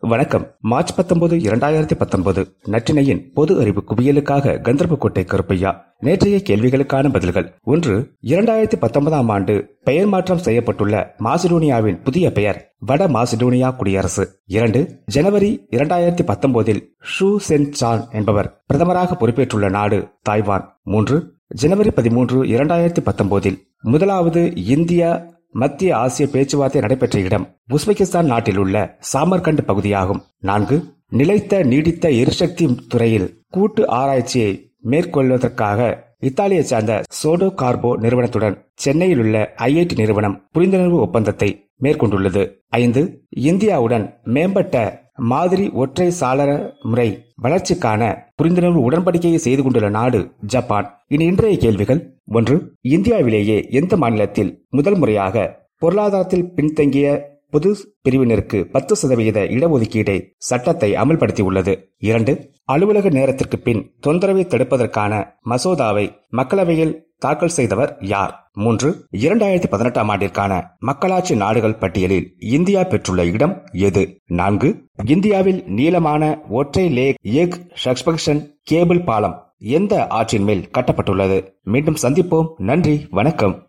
வணக்கம். மார்ச் பத்தொன்பது இரண்டாயிரத்தி பத்தொன்பது. நற்றினையின் பொது அறிவு குவியலுக்காக கந்தர்போட்டை கருப்பையா. நேற்றைய கேள்விகளுக்கான பதில்கள். ஒன்று இரண்டாயிரத்தி பத்தொன்பதாம் ஆண்டு பெயர் மாற்றம் செய்யப்பட்டுள்ள மாசிடோனியாவின் புதிய பெயர் வட மாசிடோனியா குடியரசு. இரண்டு ஜனவரி இரண்டாயிரத்தி பத்தொன்பதில் ஷூ சென் சான் என்பவர் பிரதமராக பொறுப்பேற்றுள்ள நாடு தாய்வான். மூன்று ஜனவரி பதிமூன்று இரண்டாயிரத்தி பத்தொன்பதில் முதலாவது இந்தியா மத்திய ஆசிய பேச்சுவார்த்தை நடைபெற்ற இடம் உஸ்பெகிஸ்தான் நாட்டில் உள்ள சாமர்கண்ட் பகுதியாகும். நான்கு நிலைத்த நீடித்த எரிசக்தி துறையில் கூட்டு ஆராய்ச்சியை மேற்கொள்வதற்காக இத்தாலியை சார்ந்த சோடோ கார்போ நிறுவனத்துடன் சென்னையில் உள்ள ஐஐடி நிறுவனம் புரிந்துணர்வு ஒப்பந்தத்தை மேற்கொண்டுள்ளது. ஐந்து இந்தியாவுடன் மேம்பட்ட மாதிரி ஒற்றை சாளர முறை வளர்ச்சிக்கான புரிந்துணர்வு உடன்படிக்கையை செய்து கொண்டுள்ள நாடு ஜப்பான். இனி இன்றைய கேள்விகள். ஒன்று இந்தியாவிலேயே எந்த மாநிலத்தில் முதல் முறையாக பொருளாதாரத்தில் பின்தங்கிய பொது பிரிவினருக்கு பத்து சதவிகித இடஒதுக்கீடை சட்டத்தை அமல்படுத்தியுள்ளது. இரண்டு அலுவலக நேரத்திற்கு பின் தொந்தரவை தடுப்பதற்கான மசோதாவை மக்களவையில் தாக்கல் செய்தவர் யார்? மூன்று இரண்டாயிரத்தி பதினெட்டாம் ஆண்டிற்கான மக்களாட்சி நாடுகள் பட்டியலில் இந்தியா பெற்றுள்ள இடம் எது? நான்கு இந்தியாவில் நீளமான ஒற்றை லேக் எக் சக்ஸ்பெக்ஷன் கேபிள் பாலம் எந்த ஆற்றின் மேல் கட்டப்பட்டுள்ளது? மீண்டும் சந்திப்போம். நன்றி வணக்கம்.